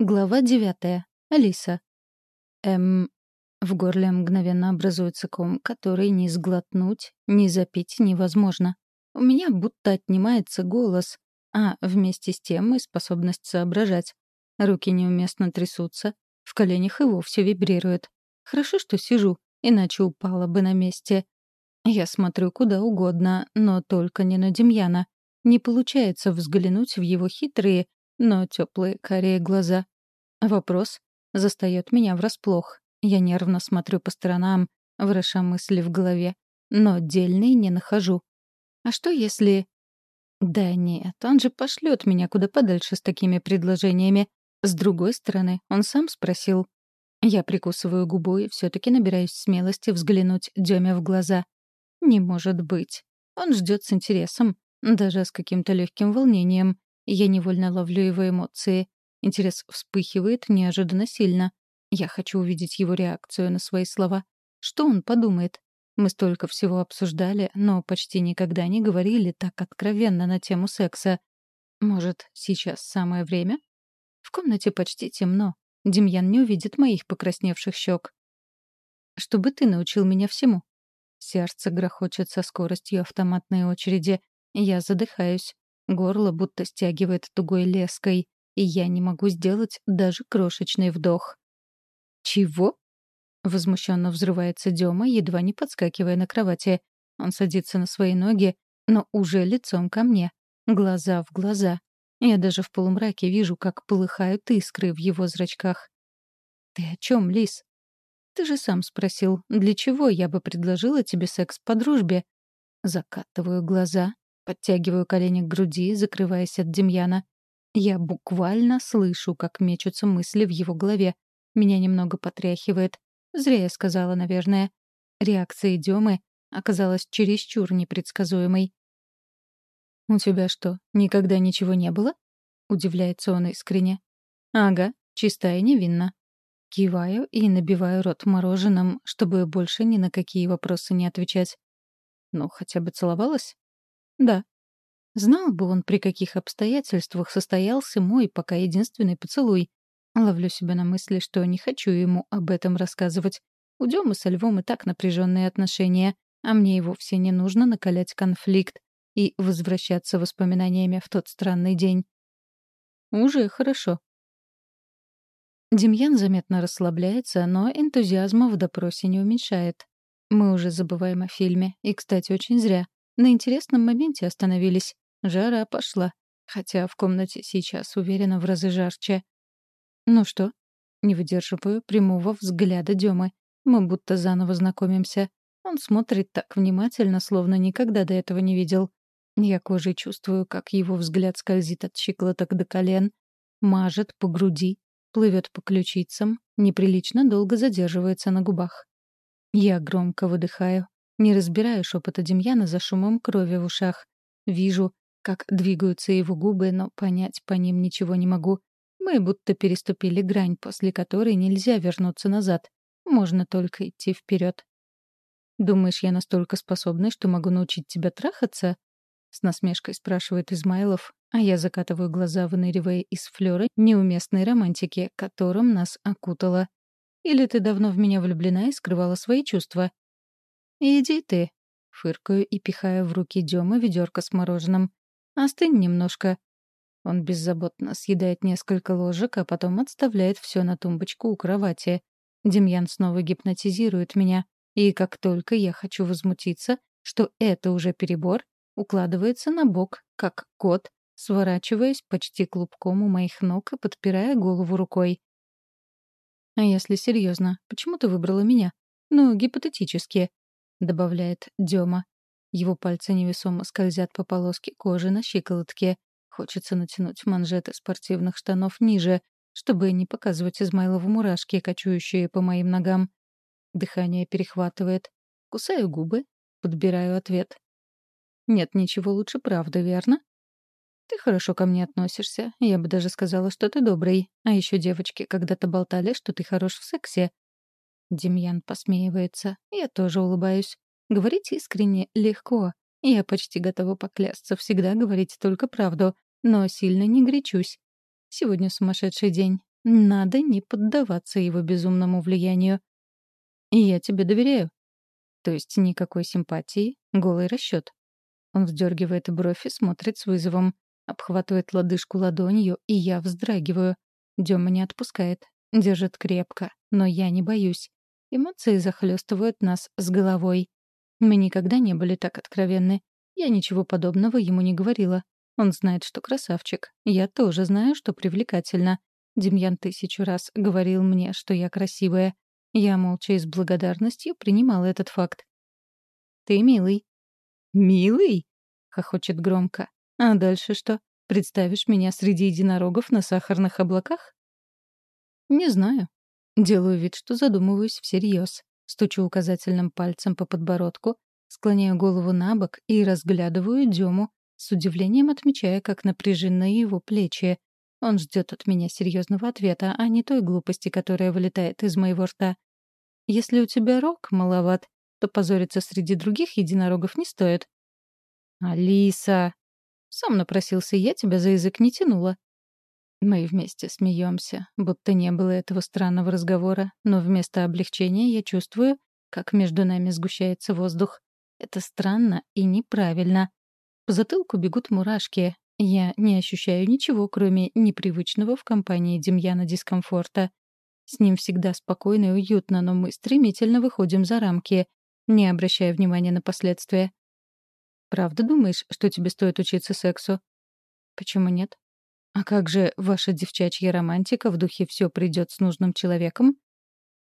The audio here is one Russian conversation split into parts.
Глава девятая. Алиса. Эм... В горле мгновенно образуется ком, который ни сглотнуть, ни запить невозможно. У меня будто отнимается голос, а вместе с тем и способность соображать. Руки неуместно трясутся, в коленях и вовсе вибрирует. Хорошо, что сижу, иначе упала бы на месте. Я смотрю куда угодно, но только не на Демьяна. Не получается взглянуть в его хитрые, но теплые карие глаза. Вопрос застает меня врасплох. Я нервно смотрю по сторонам, вороша мысли в голове, но дельный не нахожу. А что если... Да нет, он же пошлет меня куда подальше с такими предложениями. С другой стороны, он сам спросил. Я прикусываю губу и все-таки набираюсь смелости взглянуть Деме в глаза. Не может быть. Он ждет с интересом, даже с каким-то легким волнением. Я невольно ловлю его эмоции. Интерес вспыхивает неожиданно сильно. Я хочу увидеть его реакцию на свои слова. Что он подумает? Мы столько всего обсуждали, но почти никогда не говорили так откровенно на тему секса. Может, сейчас самое время? В комнате почти темно. Демьян не увидит моих покрасневших щек. «Чтобы ты научил меня всему». Сердце грохочет со скоростью автоматной очереди. Я задыхаюсь. Горло будто стягивает тугой леской, и я не могу сделать даже крошечный вдох. «Чего?» — возмущенно взрывается Дема, едва не подскакивая на кровати. Он садится на свои ноги, но уже лицом ко мне, глаза в глаза. Я даже в полумраке вижу, как полыхают искры в его зрачках. «Ты о чем, Лис?» «Ты же сам спросил, для чего я бы предложила тебе секс по дружбе?» Закатываю глаза, Подтягиваю колени к груди, закрываясь от Демьяна. Я буквально слышу, как мечутся мысли в его голове. Меня немного потряхивает. Зря я сказала, наверное. Реакция Демы оказалась чересчур непредсказуемой. «У тебя что, никогда ничего не было?» — удивляется он искренне. «Ага, чистая и невинна». Киваю и набиваю рот мороженым, чтобы больше ни на какие вопросы не отвечать. «Ну, хотя бы целовалась?» Да. Знал бы он, при каких обстоятельствах состоялся мой пока единственный поцелуй. Ловлю себя на мысли, что не хочу ему об этом рассказывать. У Демы со Львом и так напряженные отношения, а мне и вовсе не нужно накалять конфликт и возвращаться воспоминаниями в тот странный день. Уже хорошо. Демьян заметно расслабляется, но энтузиазма в допросе не уменьшает. Мы уже забываем о фильме, и, кстати, очень зря. На интересном моменте остановились. Жара пошла. Хотя в комнате сейчас, уверена, в разы жарче. «Ну что?» Не выдерживаю прямого взгляда Демы. Мы будто заново знакомимся. Он смотрит так внимательно, словно никогда до этого не видел. Я кожей чувствую, как его взгляд скользит от щиколоток до колен, мажет по груди, плывет по ключицам, неприлично долго задерживается на губах. Я громко выдыхаю, не разбираю шепота Демьяна за шумом крови в ушах. Вижу, как двигаются его губы, но понять по ним ничего не могу. Мы будто переступили грань, после которой нельзя вернуться назад. Можно только идти вперед. «Думаешь, я настолько способный, что могу научить тебя трахаться?» С насмешкой спрашивает Измайлов, а я закатываю глаза, выныривая из флёра неуместной романтики, которым нас окутало. «Или ты давно в меня влюблена и скрывала свои чувства?» «Иди ты», — фыркаю и пихаю в руки Дёмы ведерко с мороженым. «Остынь немножко». Он беззаботно съедает несколько ложек, а потом отставляет все на тумбочку у кровати. Демьян снова гипнотизирует меня, и как только я хочу возмутиться, что это уже перебор, укладывается на бок, как кот, сворачиваясь почти клубком у моих ног и подпирая голову рукой. «А если серьезно, почему ты выбрала меня? Ну, гипотетически. — добавляет Дема. Его пальцы невесомо скользят по полоске кожи на щиколотке. Хочется натянуть манжеты спортивных штанов ниже, чтобы не показывать Измайлову мурашки, кочующие по моим ногам. Дыхание перехватывает. Кусаю губы, подбираю ответ. «Нет ничего лучше правды, верно?» «Ты хорошо ко мне относишься. Я бы даже сказала, что ты добрый. А еще девочки когда-то болтали, что ты хорош в сексе. Демьян посмеивается. Я тоже улыбаюсь. Говорить искренне легко. Я почти готова поклясться всегда говорить только правду, но сильно не гречусь. Сегодня сумасшедший день. Надо не поддаваться его безумному влиянию. И я тебе доверяю. То есть никакой симпатии, голый расчет. Он вздергивает бровь и смотрит с вызовом. Обхватывает лодыжку ладонью, и я вздрагиваю. Дема не отпускает. Держит крепко. Но я не боюсь. Эмоции захлестывают нас с головой. Мы никогда не были так откровенны. Я ничего подобного ему не говорила. Он знает, что красавчик. Я тоже знаю, что привлекательно. Демьян тысячу раз говорил мне, что я красивая. Я молча и с благодарностью принимала этот факт. «Ты милый». «Милый?» — хохочет громко. «А дальше что? Представишь меня среди единорогов на сахарных облаках?» «Не знаю». Делаю вид, что задумываюсь всерьез. Стучу указательным пальцем по подбородку, склоняю голову на бок и разглядываю Дему, с удивлением отмечая, как напряжены его плечи. Он ждет от меня серьезного ответа, а не той глупости, которая вылетает из моего рта. Если у тебя рог маловат, то позориться среди других единорогов не стоит. «Алиса!» Сам напросился, я тебя за язык не тянула. Мы вместе смеемся, будто не было этого странного разговора, но вместо облегчения я чувствую, как между нами сгущается воздух. Это странно и неправильно. По затылку бегут мурашки. Я не ощущаю ничего, кроме непривычного в компании Демьяна дискомфорта. С ним всегда спокойно и уютно, но мы стремительно выходим за рамки, не обращая внимания на последствия. «Правда думаешь, что тебе стоит учиться сексу?» «Почему нет?» «А как же ваша девчачья романтика в духе «все придет с нужным человеком»?»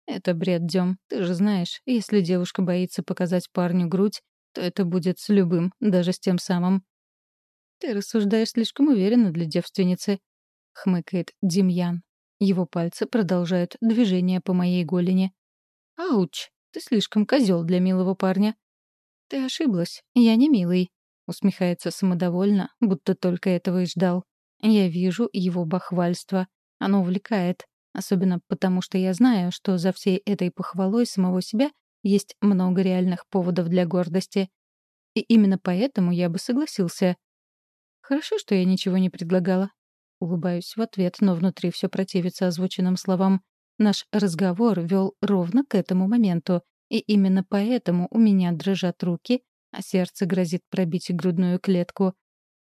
«Это бред, Дем. Ты же знаешь, если девушка боится показать парню грудь, то это будет с любым, даже с тем самым. «Ты рассуждаешь слишком уверенно для девственницы», — хмыкает Демьян. Его пальцы продолжают движение по моей голени. «Ауч, ты слишком козел для милого парня». «Ты ошиблась, я не милый», — усмехается самодовольно, будто только этого и ждал. Я вижу его бахвальство. Оно увлекает, особенно потому, что я знаю, что за всей этой похвалой самого себя есть много реальных поводов для гордости. И именно поэтому я бы согласился. Хорошо, что я ничего не предлагала. Улыбаюсь в ответ, но внутри все противится озвученным словам. Наш разговор вел ровно к этому моменту, и именно поэтому у меня дрожат руки, а сердце грозит пробить грудную клетку.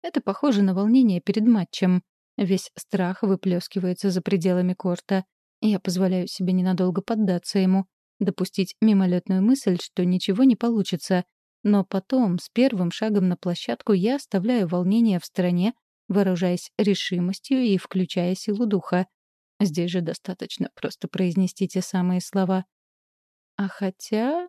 Это похоже на волнение перед матчем. Весь страх выплескивается за пределами корта. Я позволяю себе ненадолго поддаться ему допустить мимолетную мысль, что ничего не получится. Но потом, с первым шагом на площадку, я оставляю волнение в стороне, выражаясь решимостью и включая силу духа. Здесь же достаточно просто произнести те самые слова. А хотя...